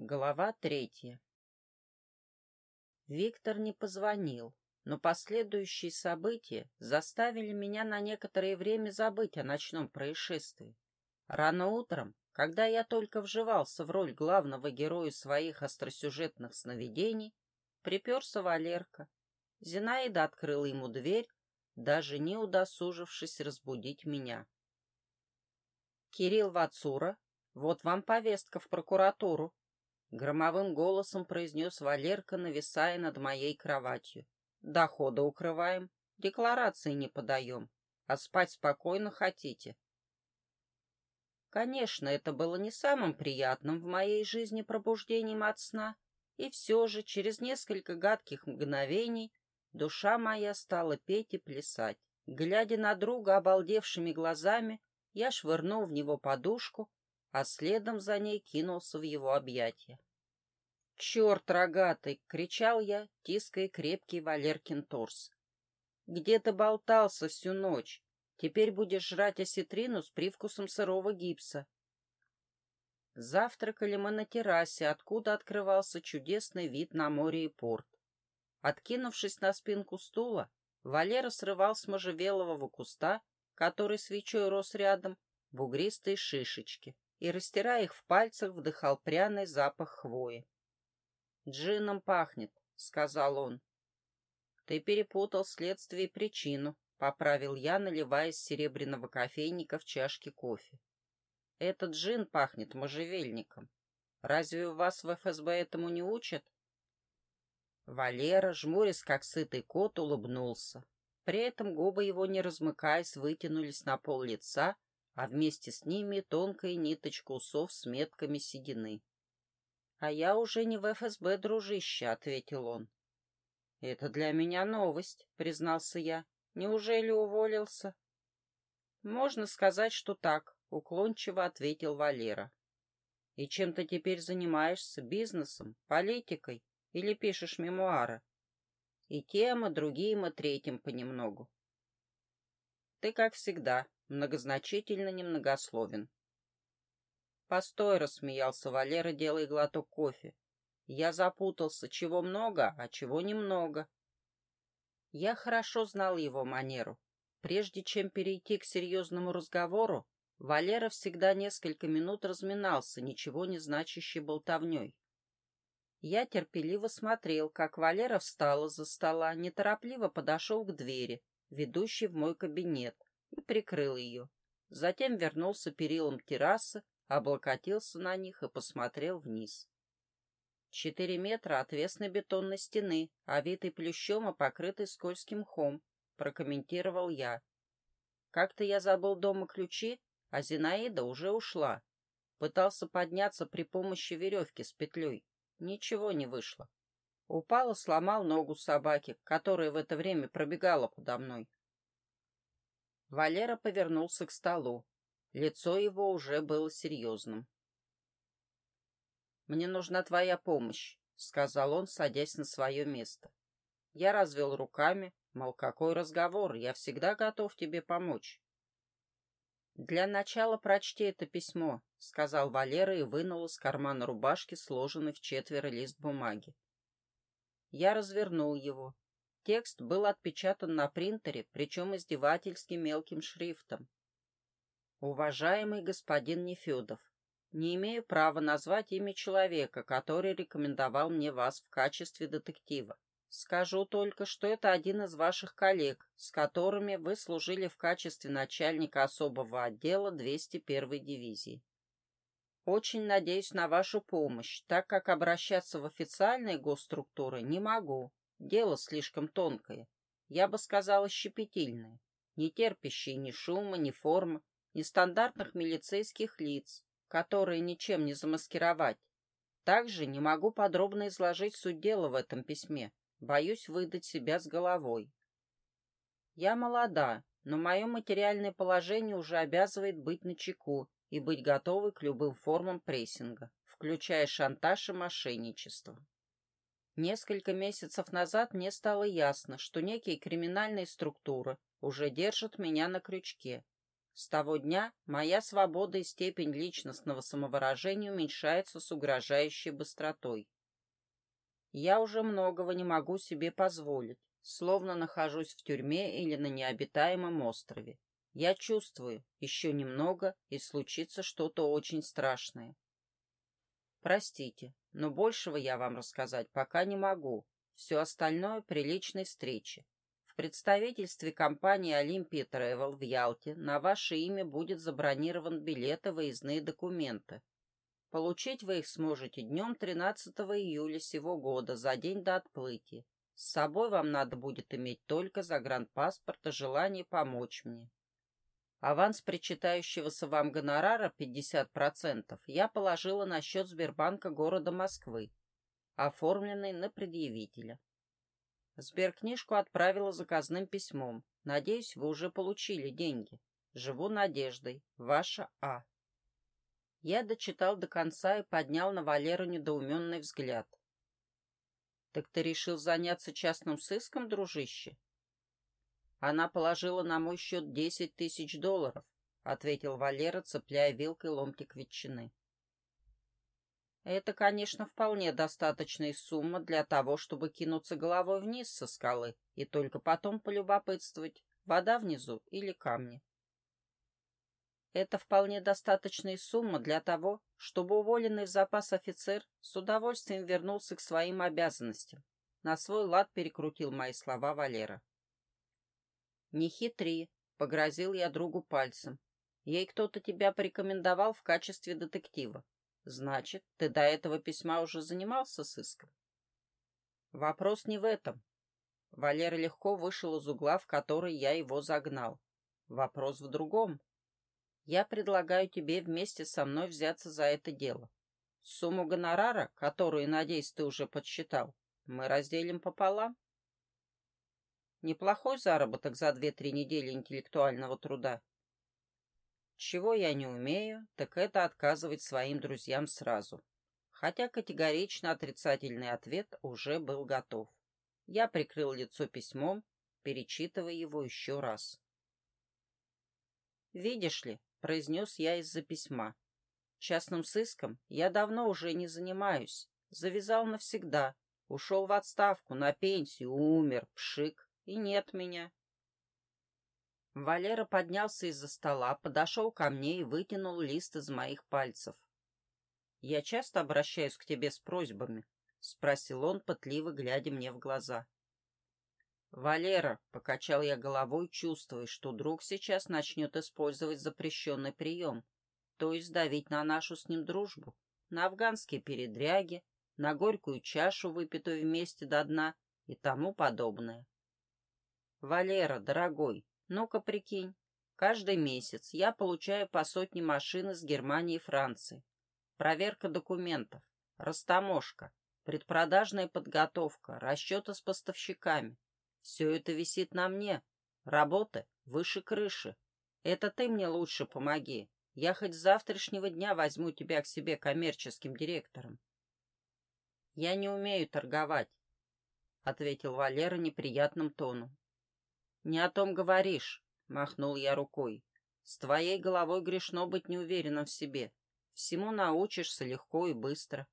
Глава третья. Виктор не позвонил, но последующие события заставили меня на некоторое время забыть о ночном происшествии. Рано утром, когда я только вживался в роль главного героя своих остросюжетных сновидений, приперся Валерка. Зинаида открыла ему дверь, даже не удосужившись разбудить меня. «Кирилл Вацура, вот вам повестка в прокуратуру», Громовым голосом произнес Валерка, нависая над моей кроватью. Доходы укрываем, декларации не подаем, а спать спокойно хотите. Конечно, это было не самым приятным в моей жизни пробуждением от сна, и все же через несколько гадких мгновений душа моя стала петь и плясать. Глядя на друга обалдевшими глазами, я швырнул в него подушку, а следом за ней кинулся в его объятия. «Черт рогатый!» — кричал я, тиская крепкий Валеркин торс. «Где ты болтался всю ночь? Теперь будешь жрать осетрину с привкусом сырого гипса». Завтракали мы на террасе, откуда открывался чудесный вид на море и порт. Откинувшись на спинку стула, Валера срывал с можжевелового куста, который свечой рос рядом, бугристые шишечки и, растирая их в пальцах, вдыхал пряный запах хвои. «Джином пахнет», — сказал он. «Ты перепутал следствие и причину», — поправил я, наливая из серебряного кофейника в чашке кофе. «Этот джин пахнет можжевельником. Разве у вас в ФСБ этому не учат?» Валера, жмурясь как сытый кот, улыбнулся. При этом губы его, не размыкаясь, вытянулись на пол лица, а вместе с ними тонкая ниточка усов с метками седины. «А я уже не в ФСБ, дружище», — ответил он. «Это для меня новость», — признался я. «Неужели уволился?» «Можно сказать, что так», — уклончиво ответил Валера. «И чем ты теперь занимаешься? Бизнесом? Политикой? Или пишешь мемуары?» «И тем, и другим, и третьим понемногу». «Ты, как всегда, многозначительно немногословен», «Постой», — рассмеялся Валера, делая глоток кофе. «Я запутался, чего много, а чего немного». Я хорошо знал его манеру. Прежде чем перейти к серьезному разговору, Валера всегда несколько минут разминался, ничего не значащей болтовней. Я терпеливо смотрел, как Валера встал из-за стола, неторопливо подошел к двери, ведущей в мой кабинет, и прикрыл ее. Затем вернулся перилом террасы, облокотился на них и посмотрел вниз. Четыре метра отвесной бетонной стены, овитой плющом и покрытой скользким мхом, прокомментировал я. Как-то я забыл дома ключи, а Зинаида уже ушла. Пытался подняться при помощи веревки с петлей. Ничего не вышло. Упал и сломал ногу собаки, которая в это время пробегала подо мной. Валера повернулся к столу. Лицо его уже было серьезным. «Мне нужна твоя помощь», — сказал он, садясь на свое место. Я развел руками, мол, какой разговор, я всегда готов тебе помочь. «Для начала прочти это письмо», — сказал Валера и вынул из кармана рубашки сложенный в четверо лист бумаги. Я развернул его. Текст был отпечатан на принтере, причем издевательски мелким шрифтом. Уважаемый господин Нефедов, не имею права назвать имя человека, который рекомендовал мне вас в качестве детектива. Скажу только, что это один из ваших коллег, с которыми вы служили в качестве начальника особого отдела 201-й дивизии. Очень надеюсь на вашу помощь, так как обращаться в официальные госструктуры не могу. Дело слишком тонкое. Я бы сказала щепетильное, не терпящее ни шума, ни формы, нестандартных милицейских лиц, которые ничем не замаскировать. Также не могу подробно изложить суть дела в этом письме, боюсь выдать себя с головой. Я молода, но мое материальное положение уже обязывает быть начеку и быть готовой к любым формам прессинга, включая шантаж и мошенничество. Несколько месяцев назад мне стало ясно, что некие криминальные структуры уже держат меня на крючке, С того дня моя свобода и степень личностного самовыражения уменьшается с угрожающей быстротой. Я уже многого не могу себе позволить, словно нахожусь в тюрьме или на необитаемом острове. Я чувствую, еще немного, и случится что-то очень страшное. Простите, но большего я вам рассказать пока не могу. Все остальное при личной встрече представительстве компании «Олимпия Тревел» в Ялте на ваше имя будет забронирован билет и выездные документы. Получить вы их сможете днем 13 июля сего года, за день до отплытия. С собой вам надо будет иметь только загранпаспорт и желание помочь мне. Аванс причитающегося вам гонорара 50% я положила на счет Сбербанка города Москвы, оформленный на предъявителя. Сберкнижку отправила заказным письмом. Надеюсь, вы уже получили деньги. Живу надеждой. Ваша А. Я дочитал до конца и поднял на Валеру недоуменный взгляд. «Так ты решил заняться частным сыском, дружище?» «Она положила на мой счет десять тысяч долларов», — ответил Валера, цепляя вилкой ломтик ветчины. Это, конечно, вполне достаточная сумма для того, чтобы кинуться головой вниз со скалы и только потом полюбопытствовать, вода внизу или камни. Это вполне достаточная сумма для того, чтобы уволенный в запас офицер с удовольствием вернулся к своим обязанностям. На свой лад перекрутил мои слова Валера. «Не хитри», — погрозил я другу пальцем. «Ей кто-то тебя порекомендовал в качестве детектива. Значит, ты до этого письма уже занимался сыском? Вопрос не в этом. Валера легко вышел из угла, в который я его загнал. Вопрос в другом. Я предлагаю тебе вместе со мной взяться за это дело. Сумму гонорара, которую, надеюсь, ты уже подсчитал, мы разделим пополам. Неплохой заработок за две-три недели интеллектуального труда. Чего я не умею, так это отказывать своим друзьям сразу. Хотя категорично отрицательный ответ уже был готов. Я прикрыл лицо письмом, перечитывая его еще раз. «Видишь ли», — произнес я из-за письма, — «частным сыском я давно уже не занимаюсь. Завязал навсегда. Ушел в отставку, на пенсию, умер, пшик, и нет меня. Валера поднялся из-за стола, подошел ко мне и вытянул лист из моих пальцев. «Я часто обращаюсь к тебе с просьбами?» — спросил он, пытливо глядя мне в глаза. «Валера», — покачал я головой, чувствуя, что друг сейчас начнет использовать запрещенный прием, то есть давить на нашу с ним дружбу, на афганские передряги, на горькую чашу, выпитую вместе до дна и тому подобное. «Валера, дорогой, ну-ка прикинь, каждый месяц я получаю по сотне машин из Германии и Франции. Проверка документов, растаможка, предпродажная подготовка, расчеты с поставщиками. Все это висит на мне. Работа выше крыши. Это ты мне лучше помоги. Я хоть с завтрашнего дня возьму тебя к себе коммерческим директором. Я не умею торговать, — ответил Валера неприятным тоном. «Не о том говоришь», — махнул я рукой. «С твоей головой грешно быть неуверенным в себе. Всему научишься легко и быстро».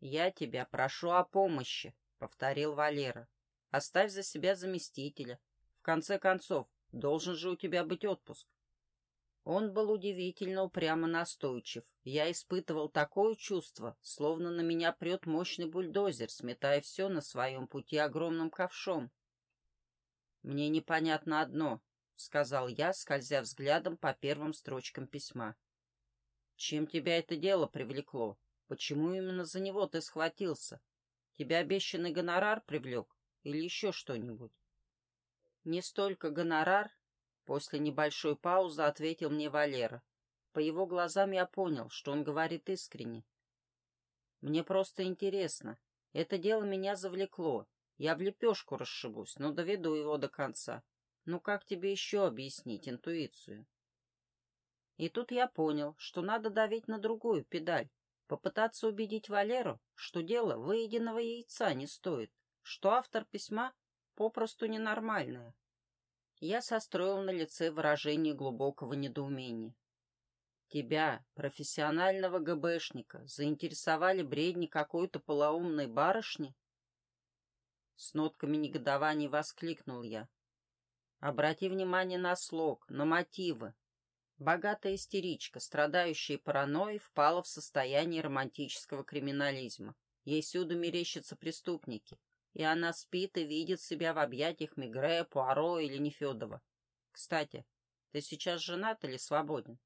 «Я тебя прошу о помощи», — повторил Валера. «Оставь за себя заместителя. В конце концов, должен же у тебя быть отпуск». Он был удивительно упрямо настойчив. Я испытывал такое чувство, словно на меня прет мощный бульдозер, сметая все на своем пути огромным ковшом. «Мне непонятно одно», — сказал я, скользя взглядом по первым строчкам письма. «Чем тебя это дело привлекло? Почему именно за него ты схватился? Тебя обещанный гонорар привлек или еще что-нибудь?» «Не столько гонорар», — после небольшой паузы ответил мне Валера. По его глазам я понял, что он говорит искренне. «Мне просто интересно. Это дело меня завлекло, я в лепешку расшибусь, но доведу его до конца. Ну как тебе еще объяснить интуицию? И тут я понял, что надо давить на другую педаль, попытаться убедить Валеру, что дело выеденного яйца не стоит, что автор письма попросту ненормальное. Я состроил на лице выражение глубокого недоумения. Тебя, профессионального ГБшника, заинтересовали бредни какой-то полоумной барышни? С нотками негодования воскликнул я. Обрати внимание на слог, на мотивы. Богатая истеричка, страдающая паранойей, впала в состояние романтического криминализма. Ей всюду мерещатся преступники, и она спит и видит себя в объятиях Мигре, Пуаро или Нефедова. Кстати, ты сейчас женат или свободен?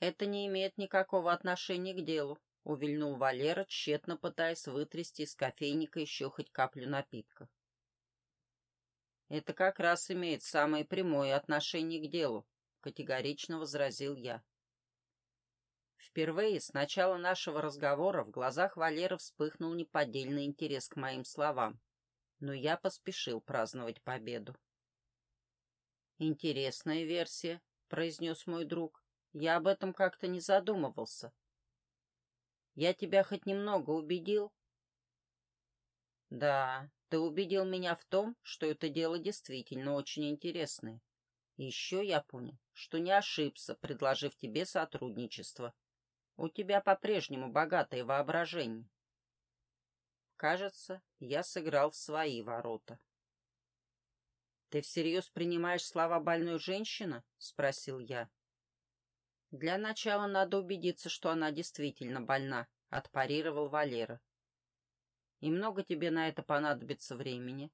Это не имеет никакого отношения к делу, увильнул Валера, тщетно пытаясь вытрясти из кофейника еще хоть каплю напитка. Это как раз имеет самое прямое отношение к делу, категорично возразил я. Впервые с начала нашего разговора в глазах Валеры вспыхнул неподдельный интерес к моим словам, но я поспешил праздновать победу. «Интересная версия», — произнес мой друг. «Я об этом как-то не задумывался. Я тебя хоть немного убедил?» «Да, ты убедил меня в том, что это дело действительно очень интересное. Еще я понял, что не ошибся, предложив тебе сотрудничество. У тебя по-прежнему богатое воображение. Кажется, я сыграл в свои ворота. «Ты всерьез принимаешь слова больной женщины?» — спросил я. «Для начала надо убедиться, что она действительно больна», — отпарировал Валера. «И много тебе на это понадобится времени?»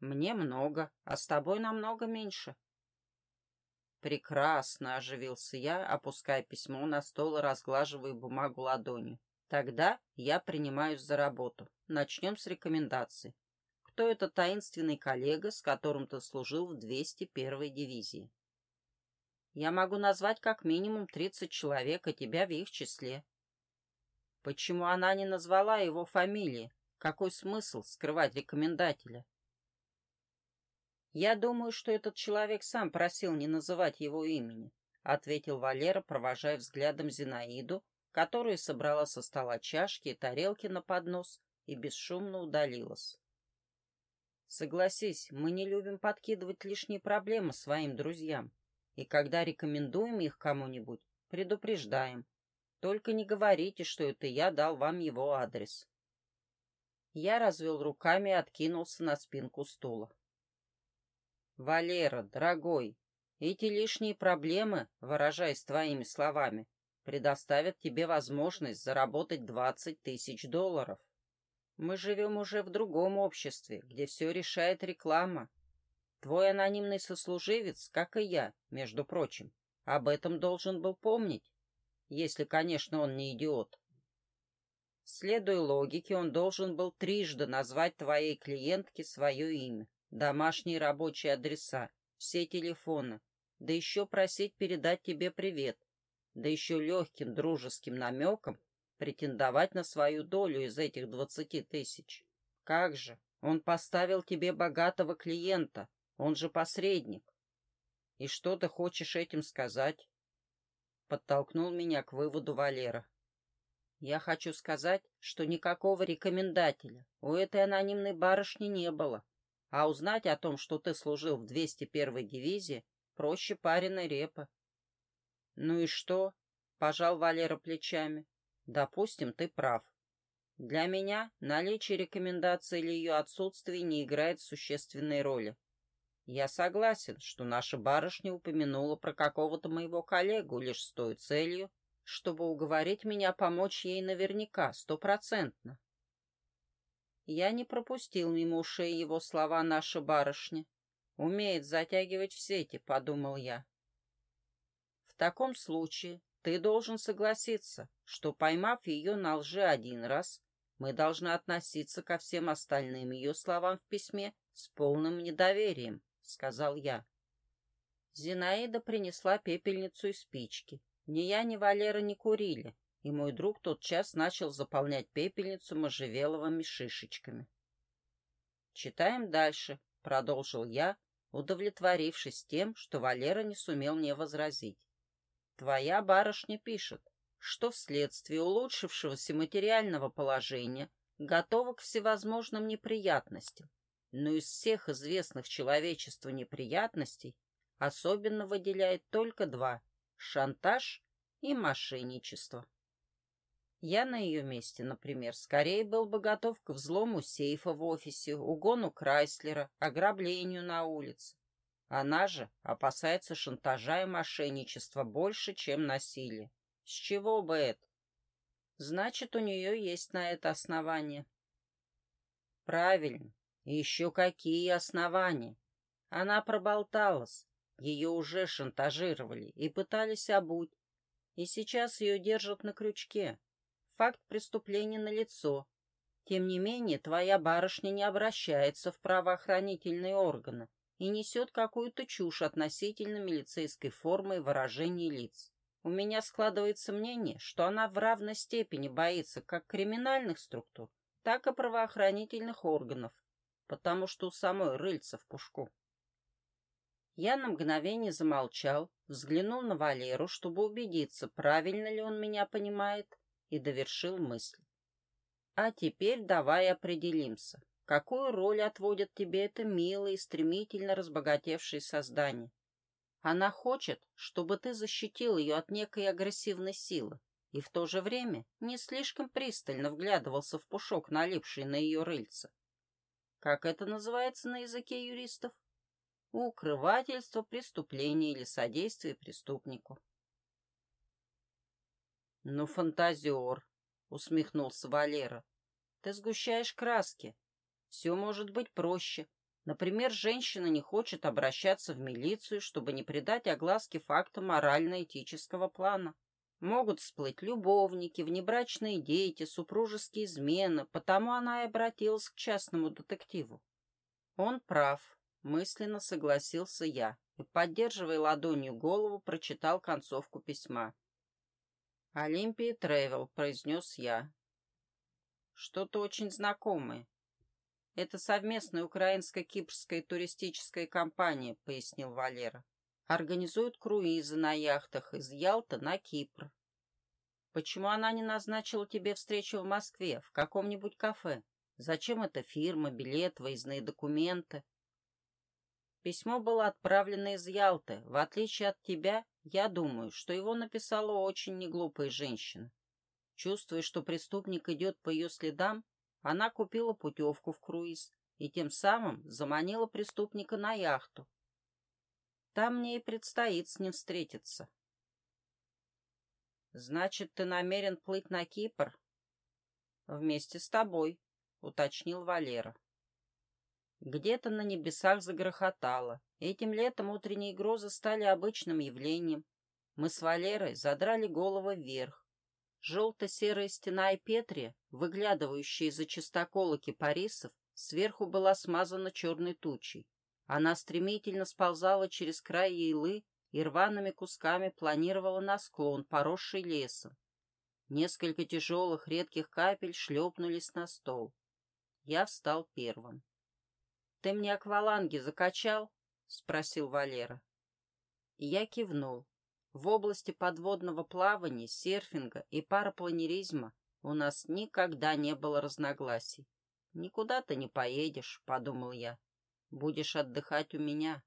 «Мне много, а с тобой намного меньше», «Прекрасно!» — оживился я, опуская письмо на стол и разглаживая бумагу ладонью. «Тогда я принимаюсь за работу. Начнем с рекомендаций. Кто это таинственный коллега, с которым ты служил в 201-й дивизии?» «Я могу назвать как минимум 30 человек, а тебя в их числе». «Почему она не назвала его фамилии? Какой смысл скрывать рекомендателя?» «Я думаю, что этот человек сам просил не называть его имени», — ответил Валера, провожая взглядом Зинаиду, которая собрала со стола чашки и тарелки на поднос и бесшумно удалилась. «Согласись, мы не любим подкидывать лишние проблемы своим друзьям, и когда рекомендуем их кому-нибудь, предупреждаем. Только не говорите, что это я дал вам его адрес». Я развел руками и откинулся на спинку стула. Валера, дорогой, эти лишние проблемы, выражаясь твоими словами, предоставят тебе возможность заработать 20 тысяч долларов. Мы живем уже в другом обществе, где все решает реклама. Твой анонимный сослуживец, как и я, между прочим, об этом должен был помнить, если, конечно, он не идиот. Следуя логике, он должен был трижды назвать твоей клиентке свое имя. Домашние рабочие адреса, все телефоны, да еще просить передать тебе привет, да еще легким дружеским намеком претендовать на свою долю из этих двадцати тысяч. Как же, он поставил тебе богатого клиента, он же посредник. И что ты хочешь этим сказать? Подтолкнул меня к выводу Валера. Я хочу сказать, что никакого рекомендателя у этой анонимной барышни не было. А узнать о том, что ты служил в 201-й дивизии, проще пареной репы. Ну и что? Пожал Валера плечами. Допустим, ты прав. Для меня наличие рекомендации или ее отсутствие не играет существенной роли. Я согласен, что наша барышня упомянула про какого-то моего коллегу лишь с той целью, чтобы уговорить меня помочь ей наверняка, стопроцентно. Я не пропустил мимо ушей его слова «наша барышня». Умеет затягивать в сети, подумал я. В таком случае ты должен согласиться, что, поймав ее на лжи один раз, мы должны относиться ко всем остальным ее словам в письме с полным недоверием, — сказал я. Зинаида принесла пепельницу и спички. Ни я, ни Валера не курили, и мой друг тотчас начал заполнять пепельницу можжевеловыми шишечками. «Читаем дальше», — продолжил я, удовлетворившись тем, что Валера не сумел мне возразить. «Твоя барышня пишет, что вследствие улучшившегося материального положения готова к всевозможным неприятностям, но из всех известных человечеству неприятностей особенно выделяет только два – шантаж и мошенничество. Я на ее месте, например, скорее был бы готов к взлому сейфа в офисе, угону Крайслера, ограблению на улице. Она же опасается шантажа и мошенничества больше, чем насилия. С чего бы это? Значит, у нее есть на это основание. Правильно. Еще какие основания? Она проболталась. Ее уже шантажировали и пытались обуть. И сейчас ее держат на крючке. Факт преступления налицо. Тем не менее, твоя барышня не обращается в правоохранительные органы и несет какую-то чушь относительно милицейской формы и выражений лиц. У меня складывается мнение, что она в равной степени боится как криминальных структур, так и правоохранительных органов, потому что у самой рыльца в пушку. Я на мгновение замолчал, взглянул на Валеру, чтобы убедиться, правильно ли он меня понимает, и довершил мысль. А теперь давай определимся, какую роль отводит тебе это милое и стремительно разбогатевшее создание. Она хочет, чтобы ты защитил ее от некой агрессивной силы и в то же время не слишком пристально вглядывался в пушок, налипший на ее рыльце. Как это называется на языке юристов? Укрывательство преступления или содействие преступнику. «Ну, фантазер!» — усмехнулся Валера. «Ты сгущаешь краски. Все может быть проще. Например, женщина не хочет обращаться в милицию, чтобы не придать огласке факта морально-этического плана. Могут всплыть любовники, внебрачные дети, супружеские измены, потому она и обратилась к частному детективу. Он прав, мысленно согласился я и, поддерживая ладонью голову, прочитал концовку письма. «Олимпия Тревел», — произнес я. «Что-то очень знакомое. Это совместная украинско-кипрская туристическая компания», — пояснил Валера организуют круизы на яхтах из Ялты на Кипр. Почему она не назначила тебе встречу в Москве, в каком-нибудь кафе? Зачем эта фирма, билет, выездные документы? Письмо было отправлено из Ялты. В отличие от тебя, я думаю, что его написала очень неглупая женщина. Чувствуя, что преступник идет по ее следам, она купила путевку в круиз и тем самым заманила преступника на яхту, там мне и предстоит с ним встретиться. Значит, ты намерен плыть на Кипр? Вместе с тобой, уточнил Валера. Где-то на небесах загрохотало. Этим летом утренние грозы стали обычным явлением. Мы с Валерой задрали головы вверх. Желто-серая стена и Петри, выглядывающая из-за чистокола кипарисов, сверху была смазана черной тучей. Она стремительно сползала через край елы и рваными кусками планировала на склон, поросший лесом. Несколько тяжелых редких капель шлепнулись на стол. Я встал первым. — Ты мне акваланги закачал? — спросил Валера. я кивнул. В области подводного плавания, серфинга и парапланеризма у нас никогда не было разногласий. «Никуда ты не поедешь», — подумал я. Будешь отдыхать у меня.